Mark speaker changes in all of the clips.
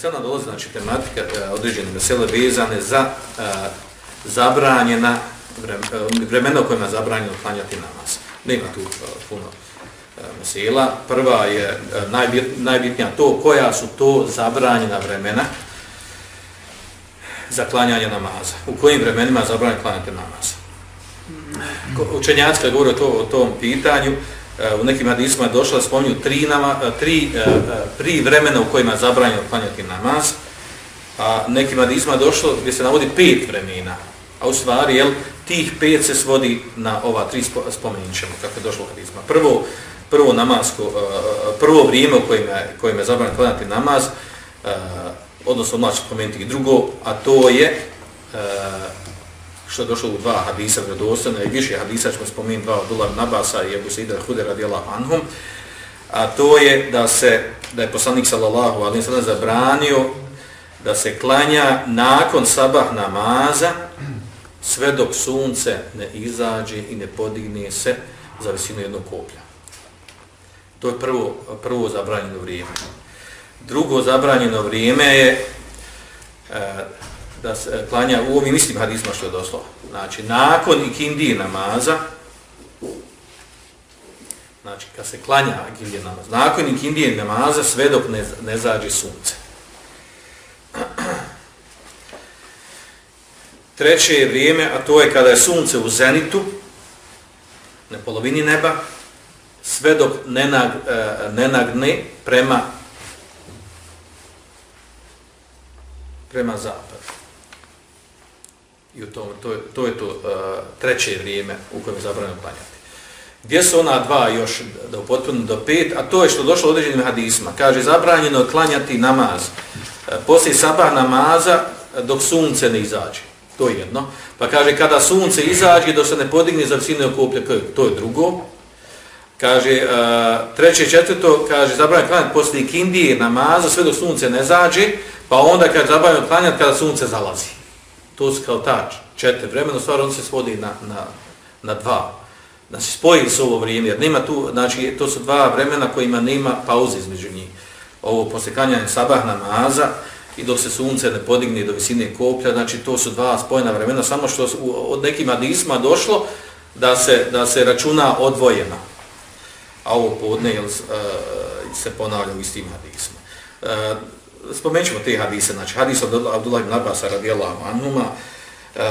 Speaker 1: sada dolazi znači tematika e, određene mesele vezane za e, zabranjena e, vremena u kojima je zabranjeno klanjati namaz. Nema tu puno mesela. Prva je najbitnija to koja su to zabranjena vremena za klanjanje namaza. U kojim vremenima je zabranjeno klanjati namaz. Učenjacka govore o, to, o tom pitanju. Eh, u nekim hadisima je došlo da spominju tri, nama, eh, tri, eh, tri vremena u kojima je zabranjeno klanjati namaz. A nekim hadisima je došlo gdje se navodi pet vremena. A u stvari, jel, tih pet se svodi na ova tri spomenjućemo, kako je došlo u hadisima. Prvo, prvo namasko, prvo vrijeme u kojem je, kojim je zabranjeno klanjati namaz, odnosno odmah ću spomenuti i drugo, a to je što je došlo u dva hadisa vredostane, i više hadisa ćemo spomenuti dva od Ular Nabasa i Ebu Sejda Hude radijala Anhum, a to je da se da je poslanik sallallahu alaihi sallam zabranio da se klanja nakon sabah namaza sve dok sunce ne izađe i ne podigne se za visinu jednog koplja. To je prvo, prvo zabranjeno vrijeme. Drugo zabranjeno vrijeme je e, da se eh, klanja u ovim istim hadisma što je doslo. Znači, nakon ikindije namaza, znači, kad se klanja ikindije namaz, nakon ikindije namaza sve dok ne, ne zađe sunce. Treće je vrijeme, a to je kada je sunce u zenitu, na polovini neba, sve dok ne, nag, eh, ne nagne prema prema zapadu. I u tom, to, to je to uh, treće vrijeme u kojem je zabranjeno klanjati. Gdje su ona dva još da upotpunim do pet, a to je što došlo određenim hadisma. Kaže, zabranjeno klanjati namaz e, poslije sabah namaza e, dok sunce ne izađe. To je jedno. Pa kaže, kada sunce izađe, dok se ne podigne za visine okoplje, to je drugo. Kaže, uh, treće i četvrto, kaže, zabranjeno klanjati poslije kindije namaza, sve dok sunce ne zađe, pa onda kaže, zabranjeno klanjati kada sunce zalazi. To su kao tač, četiri vremena, stvar on se svodi na, na, na dva. Da se spoji s ovo vrijeme, jer nema tu, znači, to su dva vremena kojima nema pauze između njih. Ovo poslije klanjanja sabah namaza, i dok se sunce ne podigne do visine koplja, znači to su dva spojena vremena, samo što od nekim adisma došlo da se, da se računa odvojeno. A ovo podne jel, e, se ponavlja u istim hadisma. E, Spomenut ćemo te hadise, znači hadis od Abdullah ibn Abbas radijallahu anhuma, uh,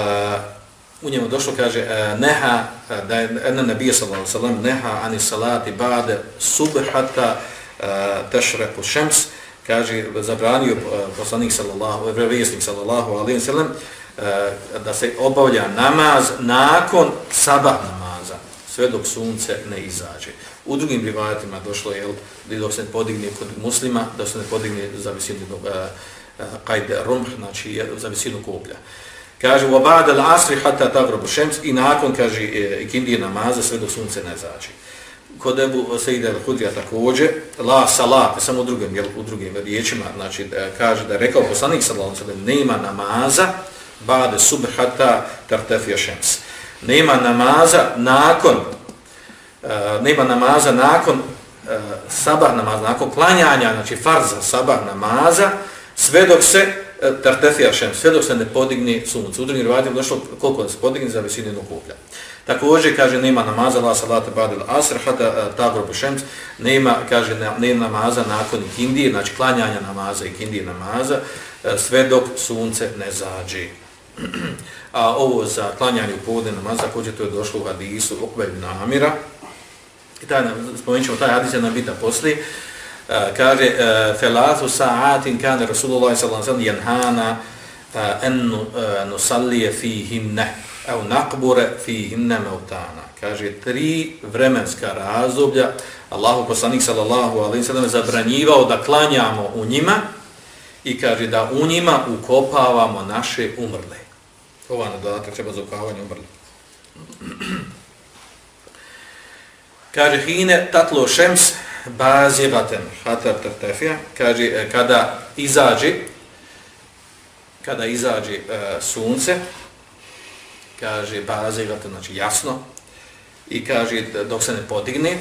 Speaker 1: u njemu došlo, kaže, uh, neha, uh, da je ena nebija sallallahu sallam, neha ani salati bade subhata e, uh, tešrepu šems, kaže, zabranio poslanik sallallahu, vjesnik sallallahu alaihi sallam, uh, da se obavlja namaz nakon sabah namaz sve dok sunce ne izađe. U drugim rivajatima došlo je, dok se ne podigne kod muslima, da se ne podigne za visinu uh, kajde rumh, znači za visinu koplja. Kaže, u obada l'asri hata tagrobu šems i nakon, kaže, eh, ikindije namaza sve dok sunce ne izađe. Kod Ebu Sejde al-Hudrija također, la salat, samo u drugim, jel, u drugim riječima, znači, kaže da je rekao poslanik sallallahu sallam, nema namaza, bade subhata tartefija šems. Nema namaza nakon uh, nema namaza nakon uh, sabah namaza, nakon klanjanja, znači farza sabah namaza, sve dok se uh, tartefija šem, sve dok se ne podigne sunce. U drugim rivatima došlo koliko da se podigne za visinu jednog kuplja. Također, kaže, nema namaza, la salata badil asr, hata tagro tagrobu šems, nema, kaže, nema namaza nakon ikindije, znači klanjanja namaza i ikindije namaza, sve dok sunce ne zađe. A ovo za klanjanje u povodne namaza, također to je došlo u hadisu Okvelj Namira, I taj, spomenut ćemo taj hadis, jedna bita poslije. Uh, kaže, e, uh, felatu sa'atin kane Rasulullah s.a.v. jenhana uh, en uh, nusallije fihimne, evo nakbure fihimne meutana. Kaže, tri vremenska razoblja, Allahu poslanik sallallahu alaihi sallam zabranjivao da klanjamo u njima i kaže da u njima ukopavamo naše umrle. Ova na dodatak treba za ukopavanje umrli. Kaže, hine tatlo šems bazibaten hatar tartefija. Kaže, e, kada izađe, kada izađe e, sunce, kaže, bazibaten, znači jasno, i kaže, dok se ne podigne,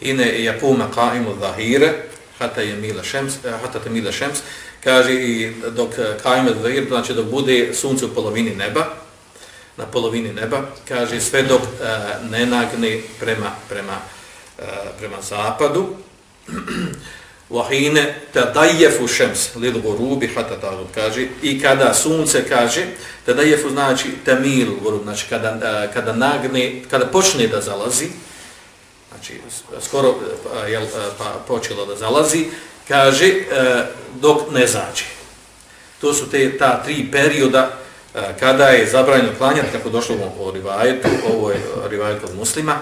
Speaker 1: ine jakuma qaimu zahire, hata je mila šems, e, hata te mila šems, kaže i dok e, Kajmet zvir, znači dok bude sunce u polovini neba, na polovini neba, kaže sve dok e, ne nagne prema, prema, e, prema zapadu, Wahine tadajefu šems lil gurubi hata tagud, kaže, i kada sunce kaže, tadajefu znači tamil gurub, znači kada, uh, kada nagne, kada počne da zalazi, znači skoro e, pa, je pa počelo da zalazi, kaže uh, dok ne zađe. To su te ta tri perioda e, kada je zabranjeno klanjati, kako došlo u rivajetu, ovo je rivajet od muslima,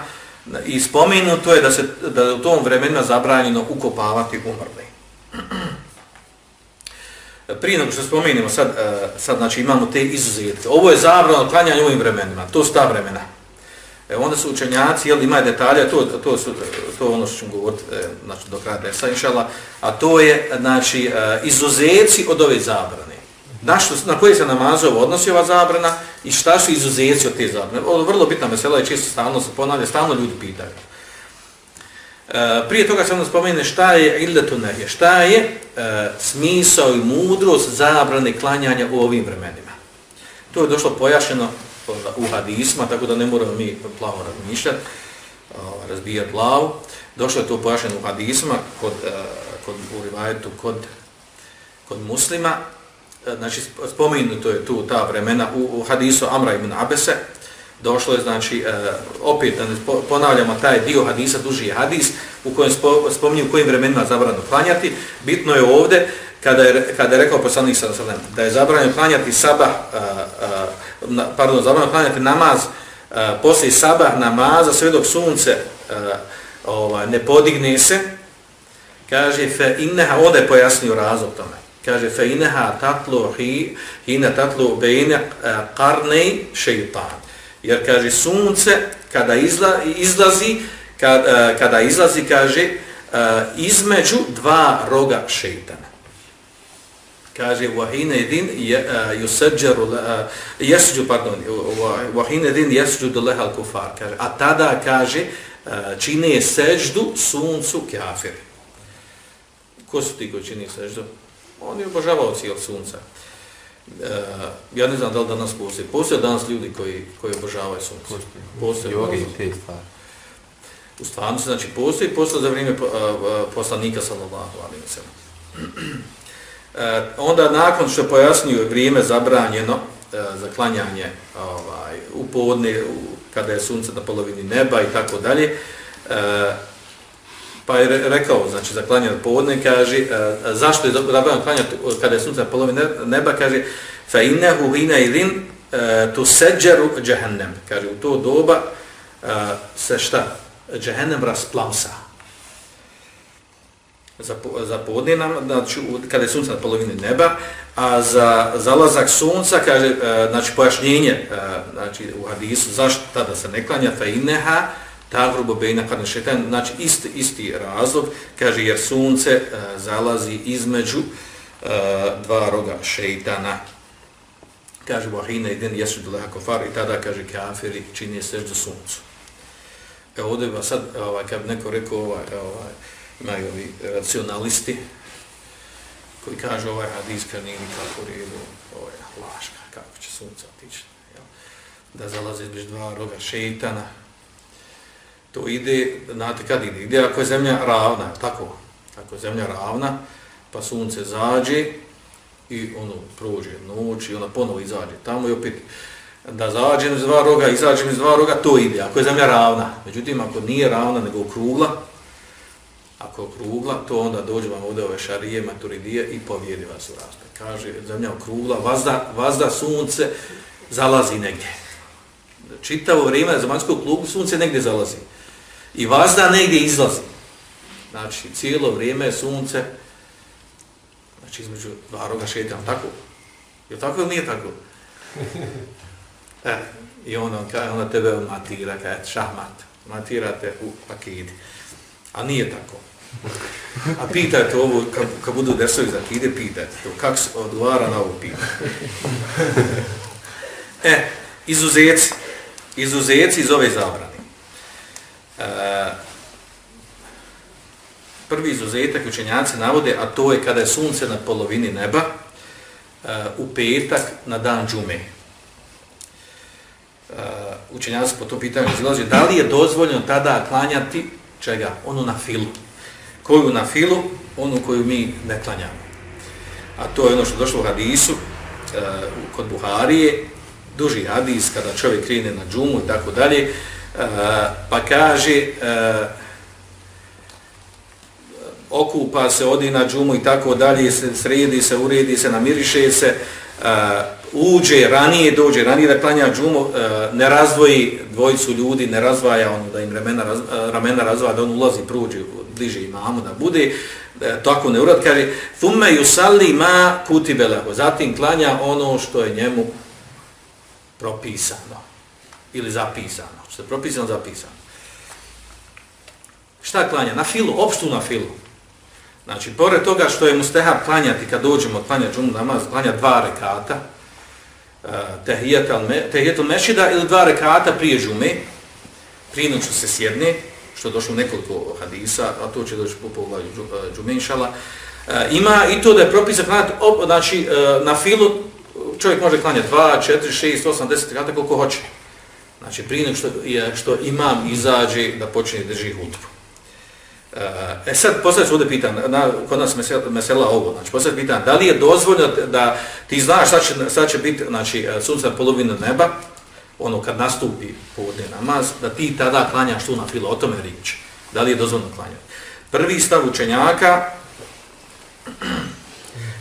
Speaker 1: i spomenuto je da se da je u tom vremenu zabranjeno ukopavati umrli. Prije nego što spomenimo, sad, e, sad znači, imamo te izuzetke. Ovo je zabrano klanjanje u ovim vremenima, to su ta vremena. E, onda su učenjaci, jel, ima detalje, to, to, su, to ono što ću govoriti e, znači, do kraja desa, inšala, a to je znači, e, izuzeci od ove zabrane. Na, što, na koje se namazovo odnosi ova zabrana i šta su izuzeci od te zabrane. Ovo vrlo bitna mesela je čisto stalno se ponavlja, stalno ljudi pitaju. E, prije toga sam da spomene šta je illetu nehje, šta je e, smisao i mudrost zabrane klanjanja u ovim vremenima. To je došlo pojašeno u hadisma, tako da ne moramo mi plavo razmišljati, razbijati glavu. Došlo je to pojašnjeno u hadisma, kod, e, kod, u rivajetu, kod, kod muslima. E, znači, spomenuto je tu ta vremena u, u hadisu Amra ibn Abese. Došlo je, znači, e, opet, da ponavljamo taj dio hadisa, duži hadis, u kojem spominju u kojim vremenima zabrano klanjati. Bitno je ovdje, kada je, kada je rekao poslanik sa da je zabranjeno klanjati sabah, pardon, zabranjeno klanjati namaz poslije sabah namaza sve dok sunce ovaj, ne podigne se, kaže fe inneha, ovdje je pojasnio razlog tome, kaže fe inneha tatlu hi, hina tatlu bejne karnej šeitan. Jer kaže sunce kada izla, izlazi, kada, kada izlazi, kaže, između dva roga šeitana kaže wahina idin yusajjaru yasjudu pardon wahina idin yasjudu laha al-kufar kaže. A tada kaže čini seždu suncu kafir. Ko su ti koji čini seždu? Oni obožavaju cijel sunca. Ja ne znam da li danas postoji. Postoje danas ljudi koji koji obožavaju sunce. Postoje. Jogi te stvari. U stvarnosti znači postoji postoje za vrijeme poslanika sallallahu alejhi ve sellem E, onda nakon što pojasnio vrijeme zabranjeno e, za klanjanje ovaj, u podne, u, kada je sunce na polovini neba i tako dalje, e, pa je rekao, znači za klanjanje podne, kaže, e, zašto je zabranjeno klanjati kada je sunce na polovini neba, kaže, fa innehu hina idin e, tu seđeru džehennem, kaže, u to doba e, se šta? Džehennem rasplamsa za, za podne nam, znači kada je sunce na polovini neba, a za zalazak sunca, kaže, e, znači pojašnjenje, e, znači u hadisu, zašto tada se ne klanja, fa ineha, ta grubo bejna kada šetan, znači isti, isti razlog, kaže, jer sunce e, zalazi između dva roga šeitana. Kaže, vahine idin jesu dole kofar i tada, kaže, kafiri čini se suncu. E ovdje sad, ovaj, kad neko rekao, ovaj, ovaj, imaju ovi racionalisti koji kažu ovaj hadis kad nije nikako redu, ovo je laška, kako će sunce otići. Jel? Da zalaze izbliž dva roga šeitana. To ide, znate kad ide? Ide ako je zemlja ravna, tako? Ako je zemlja ravna, pa sunce zađe i ono prođe noć i ona ponovo izađe tamo i opet da zađem iz dva roga, izađem iz dva roga, to ide, ako je zemlja ravna. Međutim, ako nije ravna, nego okrugla, ako okrugla, to onda dođe vam ovdje ove šarije, maturidije i povijedi vas u rastu. Kaže, zemlja okrugla, vazda, vazda sunce zalazi negdje. Čitavo vrijeme za manjskog klubu sunce negdje zalazi. I vazda negdje izlazi. Znači, cijelo vrijeme sunce, znači između dva roga šetam, tako? Je tako ili nije tako? E, I onda, onda tebe matira, kaj, šahmat, matirate u akidi. A nije tako. A pitajte ovo, kad, kad budu desovi za kide, pitajte to. Kako se odgovara na ovo pitanje? E, izuzeci. Izuzeci iz ove zabrane. E, prvi izuzetak učenjaci navode, a to je kada je sunce na polovini neba, uh, u petak na dan džume. Uh, učenjaci po tom pitanju izlazi, da li je dozvoljeno tada klanjati čega? Onu na filu. Koju na filu? Onu koju mi ne klanjamo. A to je ono što došlo u hadisu, uh, kod Buharije, duži hadis kada čovjek krene na džumu i tako dalje, e, pa kaže, uh, okupa se, odi na džumu i tako dalje, sredi se, uredi se, namiriše se, uh, uđe ranije, dođe ranije da klanja džumu, e, ne razvoji dvojicu ljudi, ne razvaja ono da im ramena, raz, e, ramena razvaja, da on ulazi, pruđe bliže imamu da bude, e, tako ne urad, kaže, thumme yusalli ma kutibeleho, zatim klanja ono što je njemu propisano ili zapisano, što je propisano, zapisano. Šta klanja? Na filu, opštu na filu. Znači, pored toga što je mustehab klanjati kad dođemo klanjati džumu namaz, klanja dva rekata, E, tehijetul mešida ili dva rekata prije džume, prije noću se sjedne, što je došlo nekoliko hadisa, a to će doći po pogledu e, džume, inšala, e, ima i to da je propisan klanjati, znači, na filu čovjek može klanjati dva, četiri, šest, osam, deset rekata koliko hoće. Znači, prije nego što, što imam izađe da počne drži hutbu. E, e sad poslije se ovdje pitan, na, kod nas mesela ovo, znači poslije pitan, da li je dozvoljno da ti znaš sad će, sad će biti znači, e, sunce polovina neba, ono kad nastupi povodne namaz, da ti tada klanjaš tu na filo, o tome riječ. Da li je dozvoljno klanjati? Prvi stav učenjaka,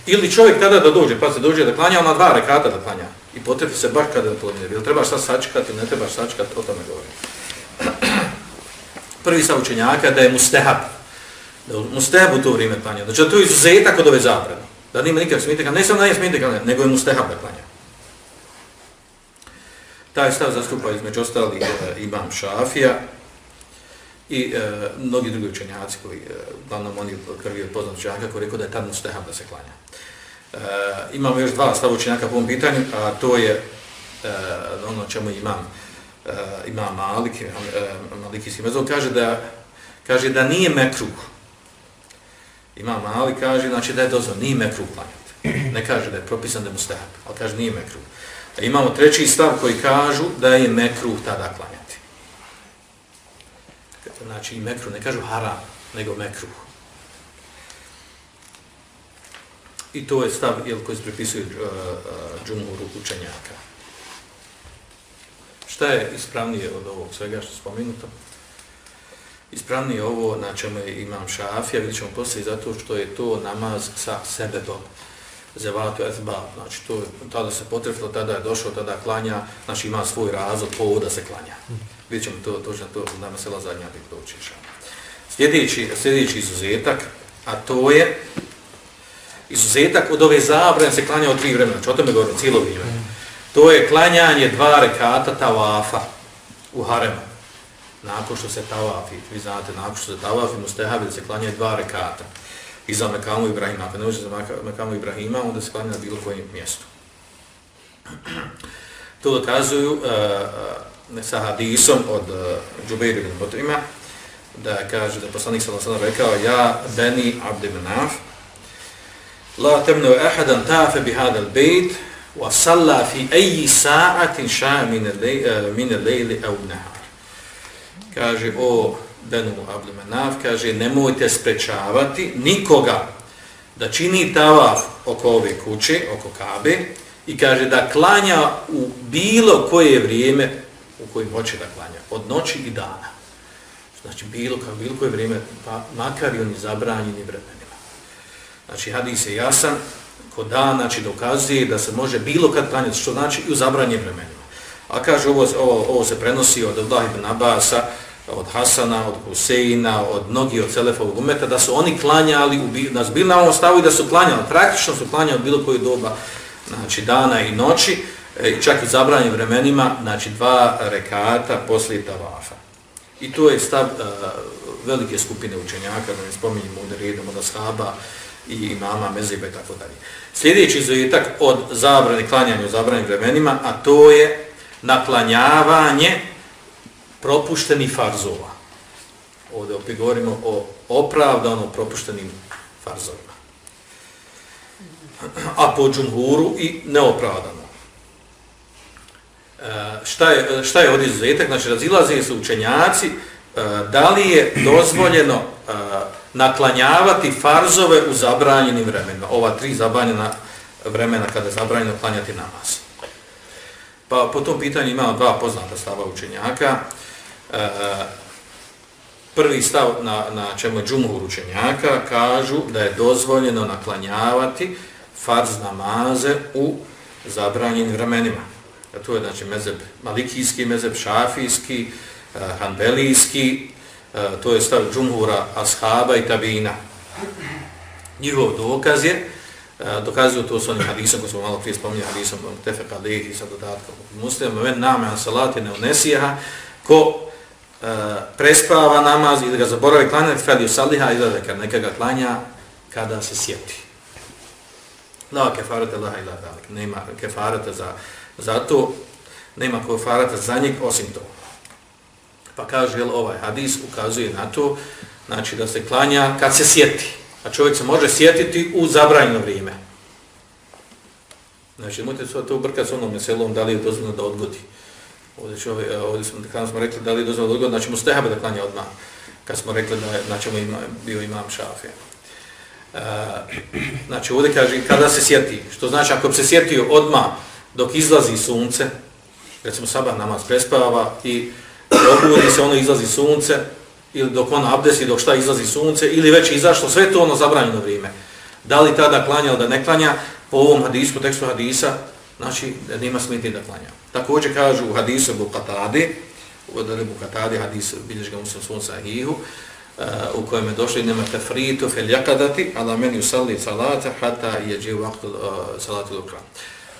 Speaker 1: ili čovjek tada da dođe, pa se dođe da klanja, ona dva rekata da klanja. I potrebi se baš kada je polovine, ili trebaš sad sačekati, ne trebaš sačekati, o tome govorim prvi sa učenjaka da je mustehab. Da je mustehab u to vrijeme klanja. Znači da to je izuzetak od ove zabrane. Da nima nikakve smite ne samo da nije smite klanja, nego je mustehab da klanja. Taj stav zastupa između ostali e, imam Šafija i e, mnogi drugi učenjaci koji, e, uglavnom oni krvi od poznat učenjaka koji rekao da je tad mustehab da se klanja. E, imamo još dva stava učenjaka po ovom pitanju, a to je e, ono čemu imam uh, ima Malik, uh, eh, Malikijski mezon, kaže da, kaže da nije mekruh. Ima Malik, kaže znači da je dozvan, nije mekruh klanjati. Ne kaže da je propisan da mu stehab, ali kaže nije mekruh. A imamo treći stav koji kažu da je mekruh tada klanjati. Znači i mekruh, ne kažu haram, nego mekruh. I to je stav jel, koji se pripisuju uh, eh, uh, džumuru učenjaka. Šta je ispravnije od ovog svega što je spomenuto? Ispravnije ovo na čemu je imam šafija, vidjet ćemo poslije zato što je to namaz sa sebebom. Zevatu ezba, znači to je, tada se potrefilo, tada je došao, tada klanja, znači ima svoj razlog, povoda se klanja. Vidjet ćemo to, točno to, na sela zadnja bih doći. Sljedeći, sljedeći izuzetak, a to je izuzetak od ove zabrane se klanja od tri vremena, znači o tome govorim cijelo vrijeme to je klanjanje dva rekata tavafa u haremu. Nakon što se tavafi, vi znate, nakon što se tavafi, mustehabi da se klanje dva rekata. I za Mekamu Ibrahima. Ako ne može za Mekamu Ibrahima, onda se klanja na bilo kojem mjestu. To dokazuju uh, uh, sa hadisom od eh, uh, Džubeiru ibn Botrima, da kaže, da poslanik sallallahu alejhi ve rekao, ja, Beni Abdemenaf, la temnu ahadan tafe bi hadal وصلى wa salla fi ayi من الليل, min al-layli aw nahar kaže o benu abdu kaže nemojte sprečavati nikoga da čini tavaf oko ove kuće oko kabe i kaže da klanja u bilo koje vrijeme u kojim hoće da klanja od noći i dana. Znači bilo kao bilo koje vrijeme pa makar i oni zabranjeni vremenima. Znači hadis je jasan ko da, znači dokazuje da se može bilo kad klanjati, što znači i u zabranje vremenima. A kaže, ovo, ovo, ovo se prenosi od Allah ibn Abasa, od Hasana, od Huseina, od mnogi od Celefovog umeta, da su oni klanjali, u, na ovom stavu i da su klanjali, praktično su klanjali bilo koju doba, znači dana i noći, i čak i zabranjim vremenima, znači dva rekata poslije tavafa. I to je stav uh, velike skupine učenjaka, da ne spominjemo ovdje redom od ashaba, i imama, mezibe i tako dalje. Sljedeći izuzetak od zabrane klanjanja u zabranim vremenima, a to je naklanjavanje propuštenih farzova. ovdje opet govorimo o opravdano propuštenim farzovima. A po džumhuru i neopravdano. E, šta, je, šta je ovdje izuzetak? Znači, razilaze se učenjaci e, da li je dozvoljeno e, naklanjavati farzove u zabranjenim vremenima. Ova tri zabranjena vremena kada je zabranjeno klanjati namaz. Pa po tom pitanju imamo dva poznata stava učenjaka. E, prvi stav na, na čemu je džumhur učenjaka kažu da je dozvoljeno naklanjavati farz namaze u zabranjenim vremenima. A to je znači mezeb malikijski, mezeb šafijski, e, hanbelijski, E, to je stav džumhura ashaba i tabina. Njihov dokaz je, e, dokazuju to s onim hadisom koji smo malo prije spominjali, hadisom tefek alihi sa dodatkom muslima, men name an salati ne unesijaha, ko e, prespava namaz ili ga zaboravi klanjati, fel ju saliha, ili kad neka ga klanja, kada se sjeti. La kefarete laha ila dalik. Nema kefarete za, za to, nema kefarete za njeg osim toga. Pa kaže, jel, ovaj hadis ukazuje na to, znači da se klanja kad se sjeti. A čovjek se može sjetiti u zabranjeno vrijeme. Znači, mojte se to ubrkati s onom meselom, da li je dozvoljeno da odgodi. Ovdje, čovjek, e, ovdje smo, kada smo rekli da li je dozvoljeno da odgodi, znači mu stehabe da klanja odmah. Kad smo rekli da je, znači, ima, bio imam šafija. Uh, znači ovdje kaže kada se sjeti, što znači ako bi se sjetio odma dok izlazi sunce, recimo sabah namaz prespava i obudi se ono izlazi sunce, ili dok ono abdesi dok šta izlazi sunce, ili već izašlo, sve to ono zabranjeno vrijeme. Da li tada klanja ili da ne klanja, po ovom hadisku, tekstu hadisa, znači nema smeti da klanja. Također kažu u hadisu Bukatadi, u Bukatadi hadis bilješ ga u svom sahihu, eh, u kojem je došli nema tefritu fel jakadati, ala meni usalli salata, hata je dživ vaktu uh, eh, salatu lukra.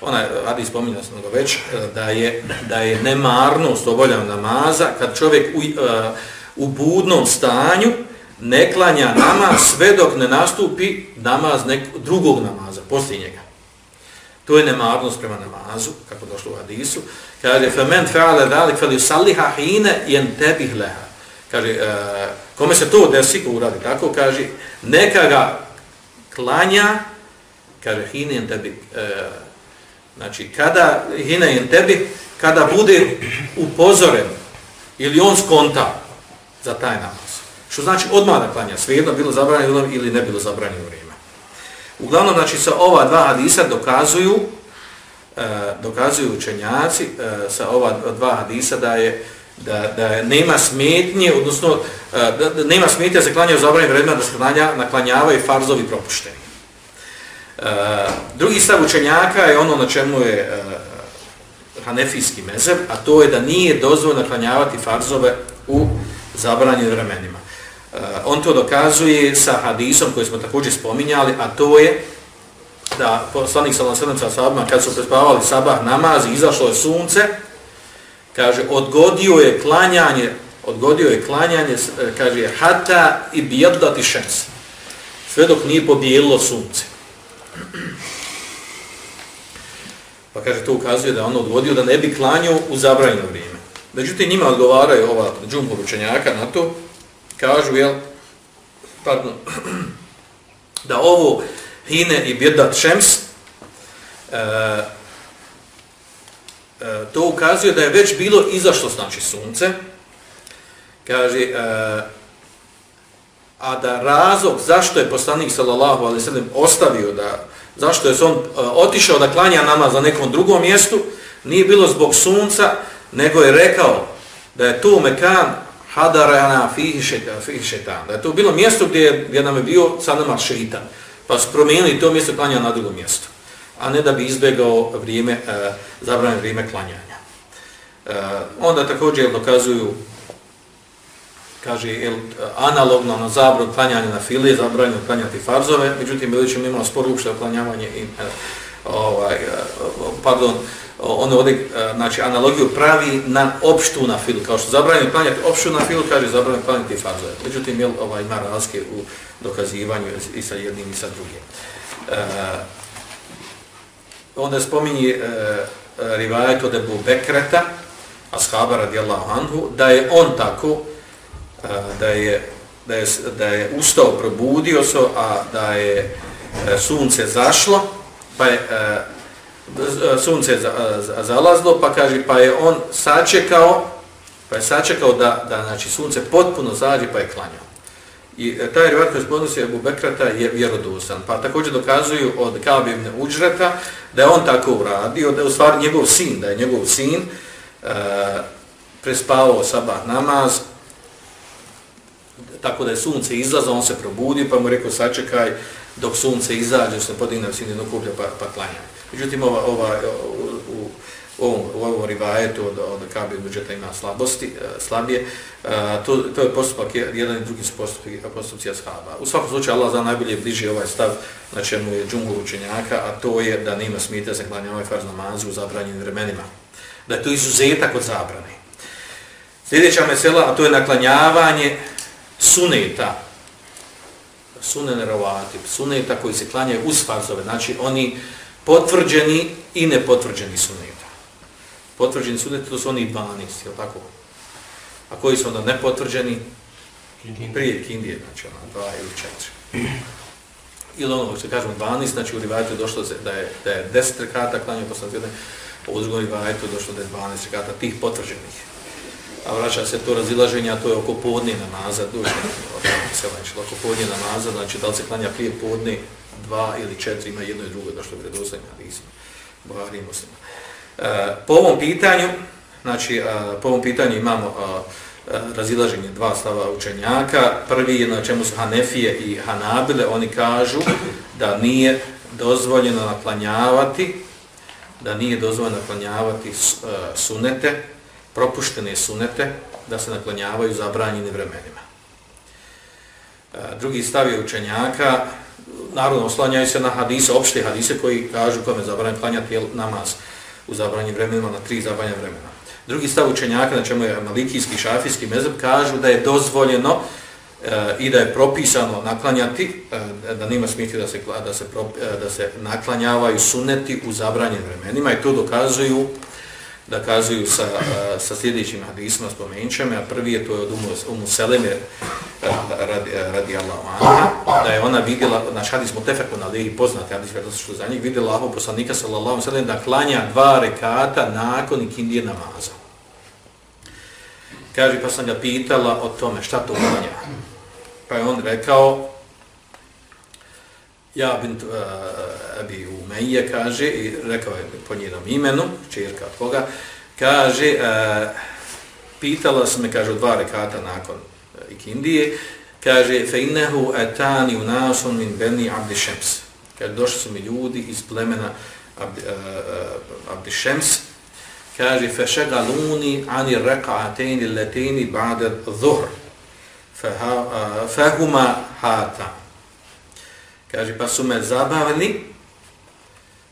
Speaker 1: Ona radi spominjao sam ga već, e, da je, da je nemarnost ovoljan namaza, kad čovjek u, e, u budnom stanju ne klanja namaz sve dok ne nastupi namaz nek, drugog namaza, poslije njega. To je nemarnost prema namazu, kako došlo u hadisu. Kaže, fe men fe'ale dalik fel yusalliha hine jen tebih leha. Kaže, e, Kome se to desi, ko uradi tako, kaže, neka ga klanja, kaže, hine tebi, e, znači, kada, hinen tebi, kada bude upozoren, ili on skonta za taj namaz. Što znači odmah da klanja, svejedno bilo zabranjeno ili ne bilo zabranjeno vrijeme. Uglavnom, znači, sa ova dva hadisa dokazuju, e, dokazuju učenjaci, e, sa ova dva hadisa da je, da, da nema smetnje, odnosno e, da, da nema smetnje za klanje u zabranjenim vremenima, da se klanja, naklanjavaju farzovi propušteni. Uh, drugi stav učenjaka je ono na čemu je uh, hanefijski mezeb, a to je da nije dozvoljno klanjavati farzove u zabranjenim vremenima. Uh, on to dokazuje sa hadisom koji smo također spominjali, a to je da poslanik sa sabama kad su prespavali sabah namaz i izašlo je sunce, kaže odgodio je klanjanje odgodio je klanjanje kaže hata i bijedati šens sve dok nije pobijelilo sunce pa kaže to ukazuje da on odgodio da ne bi klanjao u zabranjeno vrijeme međutim njima odgovaraju ova džumpor učenjaka na to kažu jel pardon da ovo hine i Birdat šems e, E, to ukazuje da je već bilo izašlo znači sunce. Kaže e, a da razlog zašto je poslanik sallallahu alejhi ve sellem ostavio da zašto je on e, otišao da klanja namaz na nekom drugom mjestu nije bilo zbog sunca nego je rekao da je to mekan hadarana fihi šetan, fihi šetan. Da je to bilo mjesto gdje, gdje nam je bio sa nama šeitan. Pa su promijenili to mjesto klanja na drugo mjesto. a ne da bi izbjegao vrijeme, e, zabranjeno vrijeme klanjanja. E, onda također dokazuju, kaže, jel, analogno na zabran klanjanja na file, zabranjeno klanjati farzove, međutim, bilo ćemo imao spor uopšte klanjavanje i, e, ovaj, e, pardon, on ovdje, e, znači, analogiju pravi na opštu na filu, kao što zabranjeno klanjati opštu na filu, kaže, zabranjeno klanjati farzove. Međutim, jel, ovaj, ima razlike u dokazivanju i sa jednim i sa drugim. E, onda spominji e, e rivajet od Ebu Bekreta, ashaba radijallahu anhu, da je on tako da je, da je, da je ustao, probudio se, a da je e, sunce zašlo, pa je e, e, sunce zalazlo, pa kaže, pa je on sačekao, pa je sačekao da, da znači, sunce potpuno zađe, pa je klanjao. I taj rivat koji spodnosi Abu Bekrata je vjerodusan. Pa također dokazuju od Kabibne Uđreta da je on tako uradio, da je u stvari njegov sin, da je njegov sin e, prespavao sabah namaz, tako da je sunce izlazao, on se probudio, pa mu rekao sačekaj dok sunce izađe, se podigne sin jednog kuplja pa, pa klanja. Međutim, ova, ova, u, u, ovom, u ovom rivajetu od, od Kabe budžeta ima slabosti, e, slabije, a, to, to je postupak, jedan i drugi su postupci, postupci ashaba. U svakom slučaju, Allah za najbolje bliži ovaj stav na čemu je džungul učenjaka, a to je da nima smita se klanja ovaj farz namazu u zabranjenim vremenima. Da je to izuzetak od zabrane. Sljedeća mesela, a to je naklanjavanje suneta, sunene rovati, suneta koji se klanjaju uz farzove, znači oni potvrđeni i nepotvrđeni suneta potvrđeni suneti, to su oni 12, je tako? A koji su onda nepotvrđeni? Prije kindije, znači ona, dva ili četiri. Ili ono, što kažemo 12, znači u rivajtu je došlo da je, da je 10 rekata klanio posle jedne, u drugom rivajtu je došlo da je 12 rekata tih potvrđenih. A vraća se to razilaženje, a to je oko podne namaza, duže, znači oko podne namaza, znači da li se klanja prije podne, dva ili četiri, ima jedno i drugo, došlo je predosanje, ali ismo, Buhari i muslima. E, po ovom pitanju, znači, e, po ovom pitanju imamo e, razilaženje dva stava učenjaka. Prvi je na čemu su Hanefije i Hanabile, oni kažu da nije dozvoljeno naklanjavati, da nije dozvoljeno naklanjavati e, sunete, propuštene sunete, da se naklanjavaju zabranjenim vremenima. E, drugi stav je učenjaka, naravno oslanjaju se na hadise, opšte hadise koji kažu kome zabranjeno klanjati namaz u zabranjenim vremenima na tri zabranjena vremena. Drugi stav učenjaka, na čemu je malikijski šafijski mezeb, kažu da je dozvoljeno e, i da je propisano naklanjati, e, da nima smiti da se, da, se e, da se naklanjavaju suneti u zabranjenim vremenima i to dokazuju da kazuju sa, sa sljedećim hadisma spomenčama, a prvi je to je od Umu, umu Seleme radi, radi Allah da je ona vidjela, naš hadis Mutefeku na lihi poznati hadis, kada što za njih vidjela Allah poslanika sallallahu sallam da klanja dva rekata nakon ikindije namaza. Kaže, pa sam ga pitala o tome šta to klanja. Pa je on rekao, ja bint uh, eh, Abi Umeije, kaže, i rekao je po njenom imenu, čirka od koga, kaže, uh, pitala sam me, kaže, dva rekata nakon eh, uh, ikindije, kaže, fe innehu etani unasun nasun min beni abdi šems. Kaže, došli su mi ljudi iz plemena abdi, uh, abdi šems, kaže, fe šegaluni ani reka'ateni leteni ba'de dhuhr, fe, uh, fe huma hata. Kaže, pa su me zabavili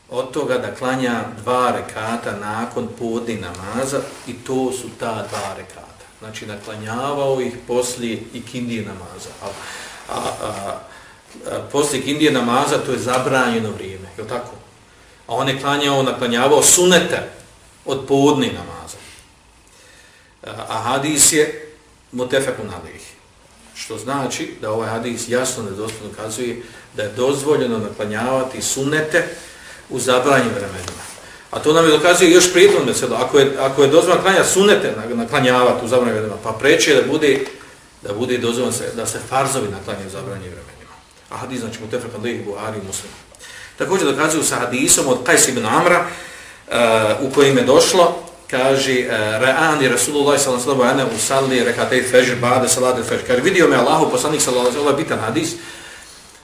Speaker 1: od toga da klanja dva rekata nakon podni namaza i to su ta dva rekata. Znači, naklanjavao ih poslije i kindije namaza. A, a, a, a poslije kindije namaza to je zabranjeno vrijeme, je tako? A on je klanjao, naklanjavao sunete od podni namaza. A, a hadis je mutefeku nadih. Što znači da ovaj hadis jasno nedostavno kazuje da je dozvoljeno naklanjavati sunete u zabranjim vremenima. A to nam je dokazuje još prijetom mesela. Ako je, ako je dozvoljeno naklanjati sunete naklanjavati u zabranjim vremenima, pa preče da bude da bude dozvoljeno se, da se farzovi naklanjaju u zabranjim vremenima. A hadis znači mu tefra kandih buhari muslim. Također dokazuju sa hadisom od Qais ibn Amra uh, u kojim je došlo kaže e, Ra'ani Rasulullah sallallahu alejhi ve sellem usalli rekatej fajr ba'd salati fajr. Kaže vidio me Allahu poslanik sallallahu alejhi ve sellem bitan hadis.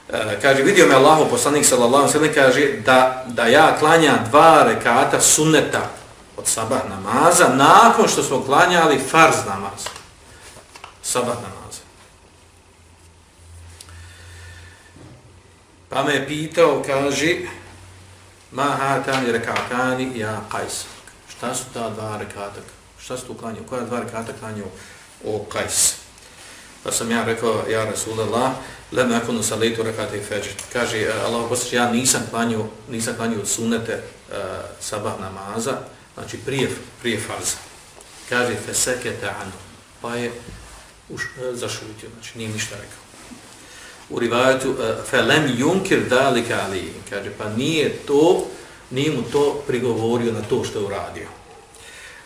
Speaker 1: E, kaže vidio me Allahu poslanik sallallahu alejhi ve sellem kaže da da ja klanjam dva rekata sunneta od sabah namaza nakon što smo klanjali farz namaz. Sabah namaz. Pa me je pitao, kaže, ma hatani rekatani ja Qais. Šta su ta dva rekata? Šta su tu klanjao? Koja dva rekata klanjao o Kajs? Pa sam ja rekao, ja Rasulallah, lem nakonu salitu rekata i feđer. Kaže, e, Allah posreći, ja nisam klanjao, nisam klanjao sunete uh, e, sabah namaza, znači prije, prije farza. Kaže, fesekete anu. Pa je uš, e, zašutio, znači nije ništa rekao. U rivajetu, e, felem junkir dalika ali, kaže, pa nije to, nije mu to prigovorio na to što je uradio.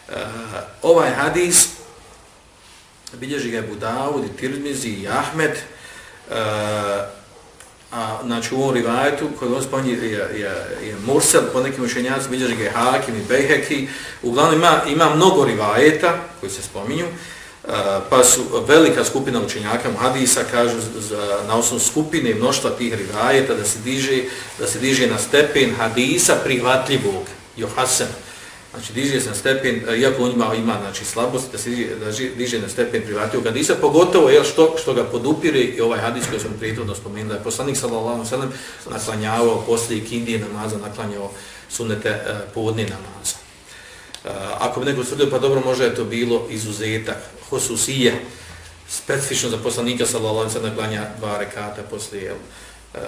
Speaker 1: Uh, ovaj hadis bilježi ga je Budavud i Tirmizi i Ahmed uh, a znači u ovom rivajetu koji on spominje je, je, je Mursel po nekim učenjacima bilježi ga je Hakim i Bejheki uglavnom ima, ima mnogo rivajeta koji se spominju pa su velika skupina učenjaka hadisa kažu za, na osnovu skupine i mnoštva tih rivajeta da se diže da se diže na stepen hadisa prihvatljivog johasena. znači diže se na stepen, e, iako on ima, ima znači, slabost, da se diže, da diže na stepen privatnog hadisa, pogotovo je što, što ga podupire i ovaj hadis koji smo prijetno spomenuli, da je poslanik sallallahu sallam naklanjavao poslije kindije namaza, naklanjao sunete uh, e, povodne namaza. Eh, ako bi neko sredio, pa dobro, može je to bilo izuzetak, hosusije, specifično za poslanika sallallahu sallam naklanja dva rekata poslije, jel, eh,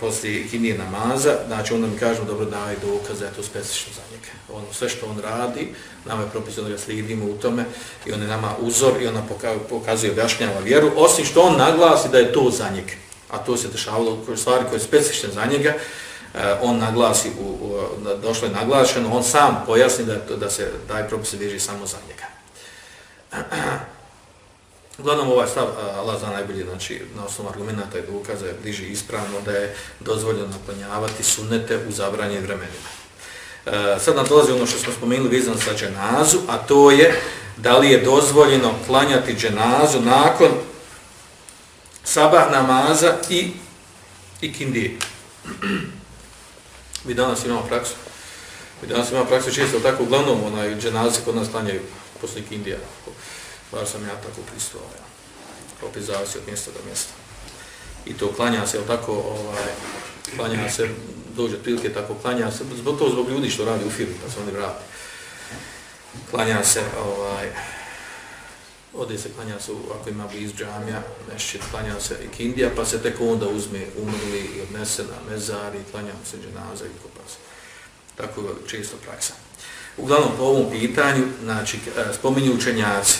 Speaker 1: poslije kinije namaza, znači onda mi kažemo dobro davaj dokaz da je to specifično za njega. Ono, sve što on radi, nama je propisano da ga slijedimo u tome i on je nama uzor i ona pokazuje objašnjava vjeru, osim što on naglasi da je to za njega. A to se dešavalo u stvari koje je specifične za njega, Eh, on naglasi, u, u, došlo je naglašeno, on sam pojasni da, da se taj propis se samo za njega. Uglavnom ovaj stav eh, Allah za najbolji, znači na osnovu argumenta i dokaza je bliži ispravno da je dozvoljeno naklanjavati sunnete u zabranjenim vremenima. E, sad nam dolazi ono što smo spomenuli vezano sa dženazu, a to je da li je dozvoljeno klanjati dženazu nakon sabah namaza i, i kindije. Mi danas imamo praksu. Mi danas imamo praksu često tako, uglavnom onaj dženazi kod nas klanjaju posle Indija. bar sam ja tako pristovao, ja. opet zavisi od mjesta do mjesta. I to klanja se, tako, ovaj, klanja se, dođe prilike, tako klanja se, zbog to zbog ljudi što radi u firmi, pa se oni vrati. Klanja se, ovaj, ode se, klanja se, ako ima bliz džamija, mešćit, klanja se i kindija, pa se tek onda uzme umrli i odnese na mezari, klanja se dženaza i kopa se. Tako je često praksa. Uglavnom, po ovom pitanju, znači, e, spominju učenjaci,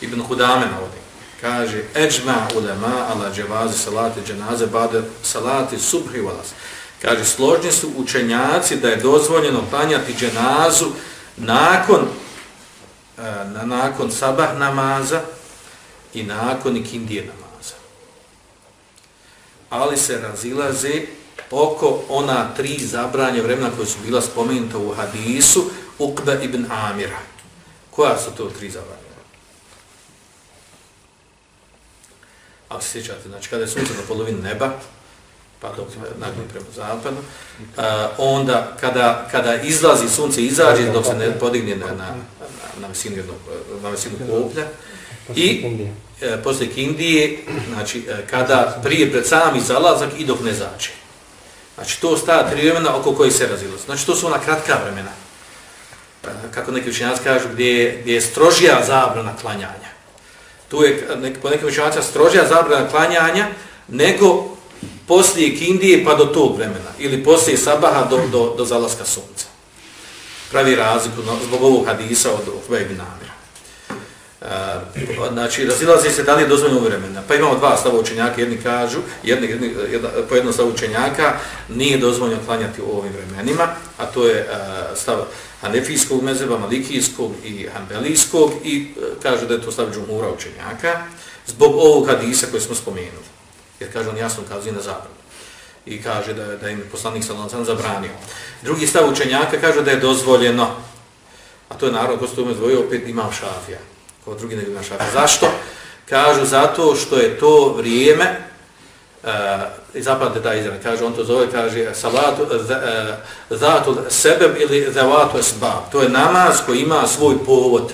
Speaker 1: Ibn Hudame navodi, kaže, eđma ulema ala dževazi salati dženaze bade salati subhi valas. Kaže, složni su učenjaci da je dozvoljeno klanjati dženazu nakon, Eh, na, nakon sabah namaza i nakon ikindije namaza. Ali se razilaze oko ona tri zabranje vremena koje su bila spomenuta u hadisu Uqba ibn Amira. Koja su to tri zabranje? ako se sjećate, znači kada je sunce na polovini neba, pa dok se nagli prema zapadu, eh, onda kada, kada izlazi sunce, izađe dok se ne podigne na, na, na, visinu, jednog, na visinu koplja, i uh, posle kindije, znači uh, kada prije pred sami zalazak i dok ne zađe. Znači to sta tri vremena oko koji se razilazi. Znači to su ona kratka vremena. Kako neki učinjaci kažu, gdje je, gdje je strožija zabrana klanjanja tu je nek, po nekim učinjacima strožija zabrana klanjanja nego poslije kindije pa do tog vremena ili poslije sabaha do, do, do zalaska sunca. Pravi razliku no, zbog ovog hadisa od Ukbe ibn Amira. Uh, znači, razilazi se da li je dozvoljeno vremena. Pa imamo dva stava učenjaka, jedni kažu, jedni, jedni, jedna, po jednom stavu učenjaka nije dozvoljeno klanjati u ovim vremenima, a to je uh, stav hanefijskog mezeba, malikijskog i hanbelijskog i e, kaže da je to stav džumura učenjaka zbog ovog hadisa koji smo spomenuli. Jer kaže on jasno ukazuje na zabranu. I kaže da, da im poslanik sallam zabranio. Drugi stav učenjaka kaže da je dozvoljeno, a to je narod ko se tome zvojio, opet imam šafija. Ko drugi nego imam šafija. Zašto? Kažu zato što je to vrijeme Uh, I zapamte da izraz, kaže, on to zove, kaže, salatu uh, zatu sebeb ili zavatu esbab. To je namaz koji ima svoj povod.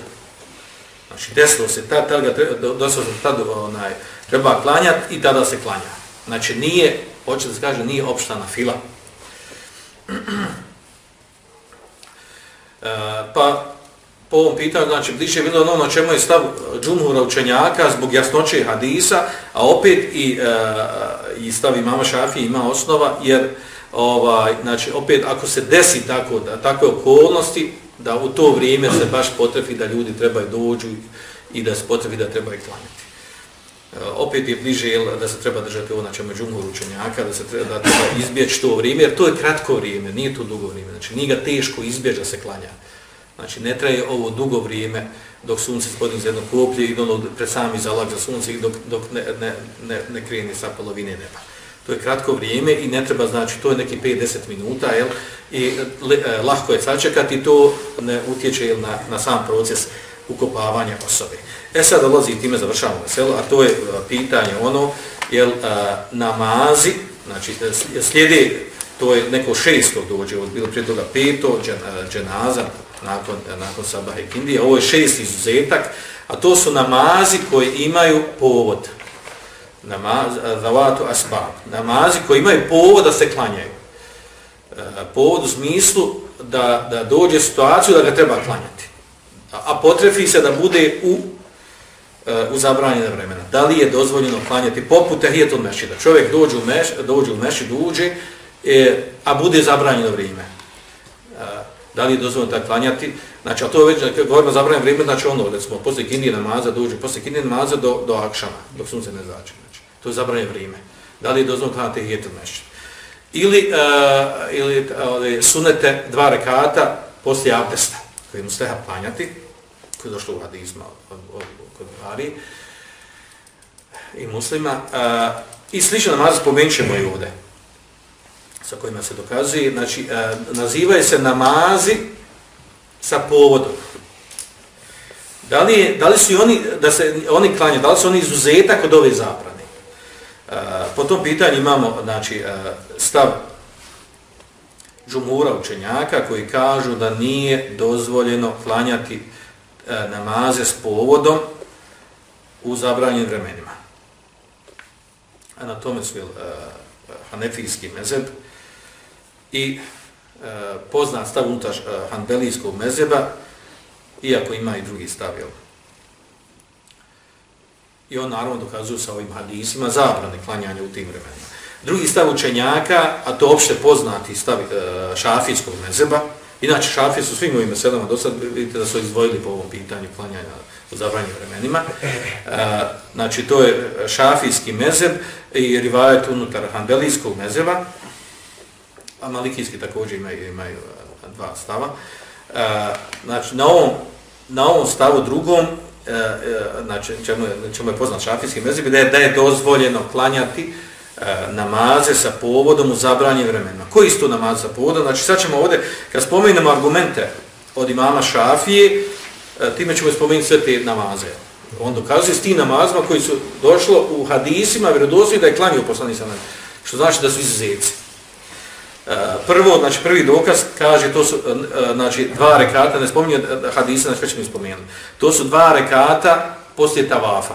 Speaker 1: Znači, desilo se, tad, tad ga treba, doslo se tad onaj, treba klanjati i tada se klanja. Znači, nije, hoće da se kaže, nije opštana fila. e, pa, po ovom pitanju, znači bliže je bilo ono na čemu je stav džumhura učenjaka zbog jasnoće hadisa, a opet i, e, i stav imama Šafije ima osnova, jer ovaj, znači, opet ako se desi tako, da takve okolnosti, da u to vrijeme se baš potrefi da ljudi trebaju dođu i da se potrefi da treba ih klanjati. Eh, opet je bliže jel, da se treba držati ovo na čemu džumhur učenjaka, da se treba, da treba izbjeći to vrijeme, jer to je kratko vrijeme, nije to dugo vrijeme. Znači, nije ga teško izbjeći da se klanja. Znači, ne traje ovo dugo vrijeme dok sunce spodin za jedno koplje i ono pred sami zalak za sunce dok, dok ne, ne, ne, ne krene sa polovine neba. To je kratko vrijeme i ne treba, znači, to je neki 5-10 minuta, jel? I eh, le, eh, lahko je sačekati, to ne utječe jel, na, na sam proces ukopavanja osobe. E sad dolazi time završavamo veselo, a to je e, pitanje ono, jel a, namazi, znači e, slijedi, to je neko šesto dođe, od bilo prije toga peto, džen, uh, dženaza, nakon, nakon sabaha i kindija, ovo je šest izuzetak, a to su namazi koji imaju povod, namaz, zavatu asbab, namazi koji imaju povod da se klanjaju. Uh, povod u smislu da, da dođe situaciju da ga treba klanjati. A potrefi se da bude u u zabranjena vremena. Da li je dozvoljeno klanjati poput tehijetul mešida? Čovjek dođe u, meš, dođe u mešid, uđe, e, a bude zabranjeno vrijeme. E, da li je dozvoljeno da klanjati? Znači, a to je već, kada govorimo zabranjeno vrijeme, znači ono, recimo, poslije posle kindije namaza, dođe posle kindije namaza do, do akšama, dok sunce ne zače. Znači, to je zabranjeno vrijeme. Da li je dozvoljeno klanjati tehijetul mešid? Ili, e, ili e, sunete dva rekata poslije abdesta, koji mu steha klanjati, koji je došlo u hadizma od, od, kod Buhari i muslima. A, I slično namaz spomenut ćemo i ovdje, sa kojima se dokazuje. Znači, a, nazivaju se namazi sa povodom. Da li, da li su oni, da se oni klanje, da li su oni izuzetak od ove zabrane? A, po tom pitanju imamo znači, a, stav džumura učenjaka koji kažu da nije dozvoljeno klanjati e, namaze s povodom u zabranjenim vremenima. A na tome su uh, hanefijski mezeb i uh, poznat stav unutar uh, hanbelijskog mezeba, iako ima i drugi stav. Jel? I on naravno dokazuju sa ovim hadisima zabrane klanjanja u tim vremenima. Drugi stav učenjaka, a to opšte poznati stav uh, šafijskog mezeba, Inače, šafije su svim ovim meselama, do sad vidite da su izdvojili po ovom pitanju klanjanja u zabranjim vremenima. E, znači, to je šafijski mezeb i rivajet unutar hanbelijskog mezeba, a malikijski također imaju, imaju e, dva stava. E, znači, na ovom, na ovom stavu drugom, e, znači, čemu je, čemu je poznat šafijski mezeb, da je, da je dozvoljeno klanjati namaze sa povodom u zabranjim vremena. Koji su to namaze sa povodom? Znači sad ćemo ovdje, kad spomenemo argumente od imama Šafije, E, time ćemo spomenuti sve te namaze. On dokazuje s tim namazima koji su došlo u hadisima, vjerodosti da je klanio poslani sa Što znači da su izuzeci. E, prvo, znači prvi dokaz kaže to su e, znači dva rekata, ne spominje hadisa, znači već mi spomenuli. To su dva rekata poslije tavafa.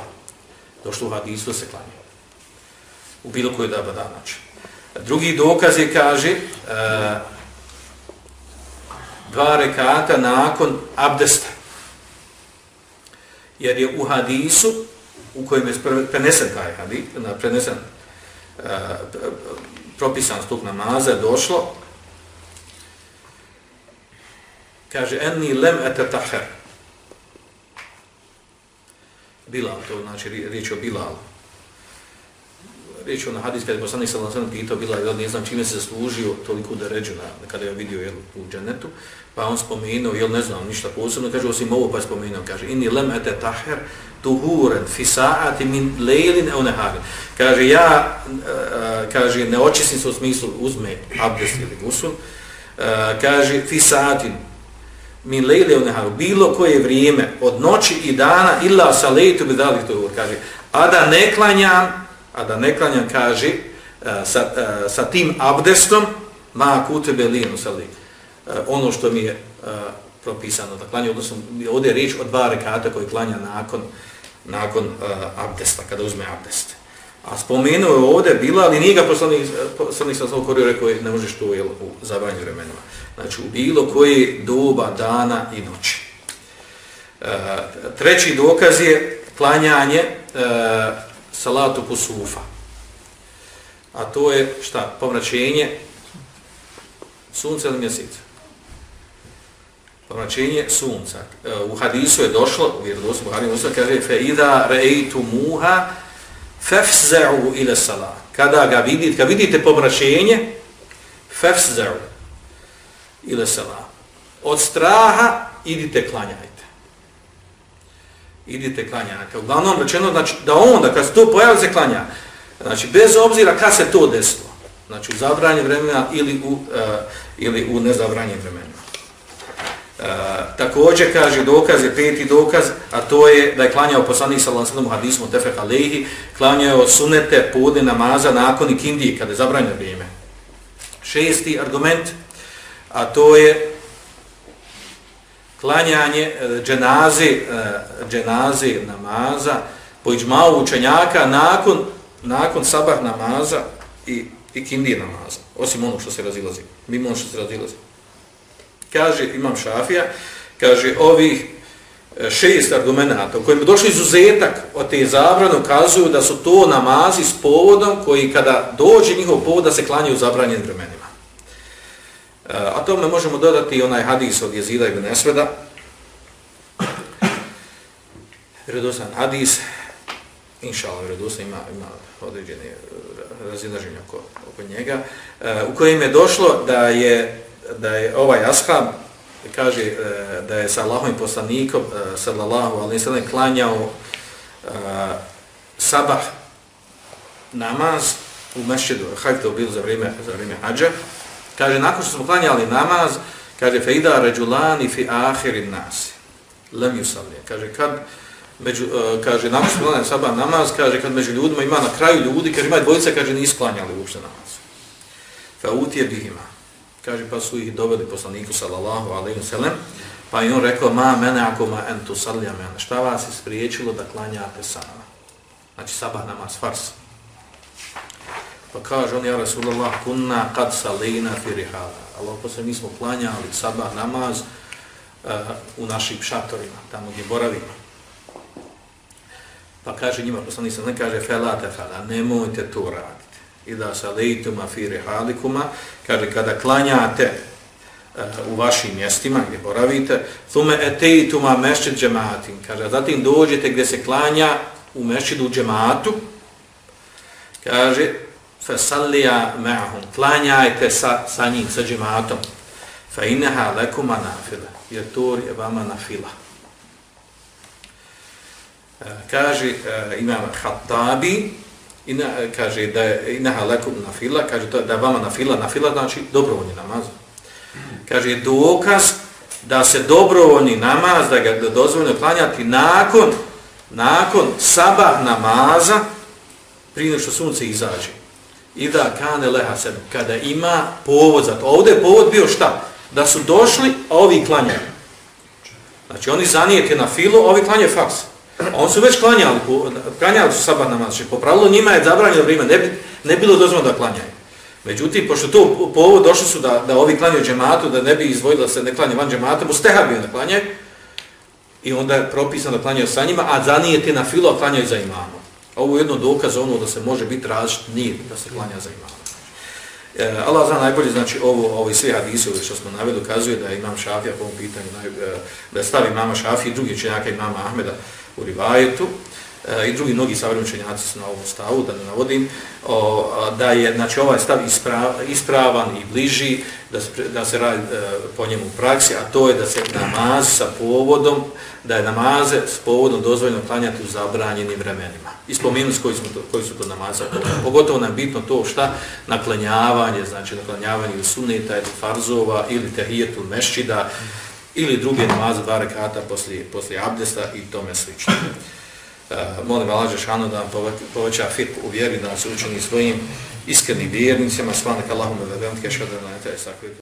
Speaker 1: Došlo u hadisu se klanio u bilo koju daba dana. Znači. Drugi dokaz je, kaže, dva rekata nakon abdesta. Jer je u hadisu, u kojem je prenesen taj hadis, prenesen, uh, propisan stup namaza, došlo, kaže, enni lem ete taher. Bilal, to znači riječ o Bilalu reći na hadis kada je poslanik sallallahu alejhi ve sellem pitao bila je ne znam čime se zaslužio toliko da ređu na kada je vidio jel u džennetu pa on spomenuo jel ne znam ništa posebno kaže osim ovo pa spomenuo kaže inni lam ata tahir tuhuran fi sa'ati min leilin aw nahar kaže ja uh, kaže ne očistim se u smislu uzme abdest ili gusul uh, e, kaže fi sa'atin min laylin aw nahar bilo koje vrijeme od noći i dana illa salatu bi dalik to kaže a da ne klanjam a da ne klanjam, kaže, e, sa, e, sa tim abdestom, ma kutebe belinu sali, e, ono što mi je propisano da klanja, odnosno ovdje je riječ o dva rekata koji klanja nakon, nakon abdesta, kada uzme abdest. A spomenuo je ovdje bila, ali nije ga poslanik, poslanik sam sam korio rekao, ne možeš to jel, u zabranju vremenima. Znači, u bilo koji doba, dana i noći. treći dokaz je klanjanje salatu kusufa. A to je šta? Pomračenje sunca ili mjeseca. pomračenje sunca. E, u hadisu je došlo, u vjerodostom hadisu, kaže, fe ida rejtu muha fefza'u ila salat. Kada ga vidite, kad vidite pomračenje, fefza'u ila salat. Od straha idite klanjaj. Idite klanjate. Dakle, uglavnom rečeno, znači, da onda, dakle, kad se to pojavi, se klanja. Znači, bez obzira kad se to desilo. Znači, u zabranje vremena ili u, uh, ili u nezabranje vremena. Uh, e, također kaže dokaz je peti dokaz, a to je da je klanjao poslanik sallallahu alejhi ve sellem hadisom tefek alejhi, klanjao sunete podne namaza nakon ikindije kada je zabranjeno vrijeme. Šesti argument, a to je klanjanje e, dženazi, e, dženazi namaza po iđmau učenjaka nakon, nakon sabah namaza i, i kindije namaza, osim ono što se razilazi, mimo ono što se razilazi. Kaže Imam Šafija, kaže ovih e, šest argumenta u kojima došli izuzetak od te zabrane ukazuju da su to namazi s povodom koji kada dođe njihov povod da se klanjaju u zabranjenim vremenima. E, a tome možemo dodati onaj hadis od Jezida ibn Esveda. Redosan hadis, inša Allah, Redosan ima, ima određene e, razilaženje oko, oko njega, e, u kojem je došlo da je, da je ovaj ashab, kaže da je sa Allahom i poslanikom, sallallahu alaihi sallam, klanjao sabah namaz u mešćedu, hajde to bilo za vrijeme, za vrijeme hađa, Kaže, nakon što smo klanjali namaz, kaže, feida ređulani fi ahirin nasi. Lem yusalli. Kaže, kad, među, uh, kaže, nakon što smo klanjali sabah namaz, kaže, kad među ljudima ima na kraju ljudi, kaže, ima dvojica, kaže, nisu klanjali uopšte namaz. Fe utje bihima. Kaže, pa su ih doveli poslaniku, sallallahu alaihi sallam, pa je on rekao, ma mene ako ma entu mene, šta vas je spriječilo da klanjate sama? Znači, sabah namaz, fars. Pa kaže on, ja Rasulallah, kunna kad salina fi rihala. Allah posle mi smo klanjali sabah namaz uh, u našim šatorima, tamo gdje boravimo. Pa kaže njima, poslanik sam ne kaže, felate fela, nemojte to raditi. I da salituma fi rihalikuma, kaže, kada klanjate uh, u vašim mjestima gdje boravite, thume etejtuma mešćid džematin, kaže, zatim dođete gdje se klanja u mešćidu džematu, kaže, fasallija ma'hum klanjajte sa, sa njim, sa džematom fa inaha lekuma nafila. Jer to je vama nafila. E, kaže e, imam Hattabi ina, e, kaže da je inaha lekum nafila kaže to, da je vama nafila nafila znači dobrovoljni namaz. Kaže dokaz da se dobrovoljni namaz da ga da dozvoljno klanjati nakon nakon sabah namaza prije što sunce izađe. Ida kane leha sebe, kada ima povod za to. Ovdje je povod bio šta? Da su došli, a ovi klanjaju. Znači oni zanijete na filu, ovi klanjaju faks. A oni su već klanjali, klanjali su sabah namaz. Znači, po pravilu njima je zabranjeno vrijeme, ne, bi, ne bilo dozvoljeno da klanjaju. Međutim, pošto to povod došli su da, da ovi klanjaju džematu, da ne bi izvojila se ne klanje van džemata, mu steha bio da klanjaju. I onda je propisano da klanjaju sa njima, a zanijete na filu, a klanjaju za Ovo je jedno dokaz ono da se može biti različit nije da se klanja za imama. E, Allah zna najbolje, znači ovo, ovo sve hadise što smo naveli dokazuje da imam Šafija po ovom pitanju, naj, e, da stavi mama Šafija i drugi čenjaka imama Ahmeda u rivajetu i drugi mnogi savremeni su na ovom stavu, da ne navodim, o, da je znači, ovaj stav isprav, ispravan i bliži da se, da se radi e, po njemu u praksi, a to je da se namaz sa povodom, da je namaze s povodom dozvoljeno klanjati u zabranjenim vremenima. I spomenuli koji, smo to, koji su to namaze. Pogotovo nam bitno to šta naklanjavanje, znači naklanjavanje ili suneta ili farzova ili tehijetu mešćida ili druge namaze dva rekata poslije, poslije abdesta i tome slično. Eh, molim Allah Žešanu da vam poveća fit u vjeri, da nas učini svojim iskrenim vjernicima, svanak Allahumma da vam tke na etaj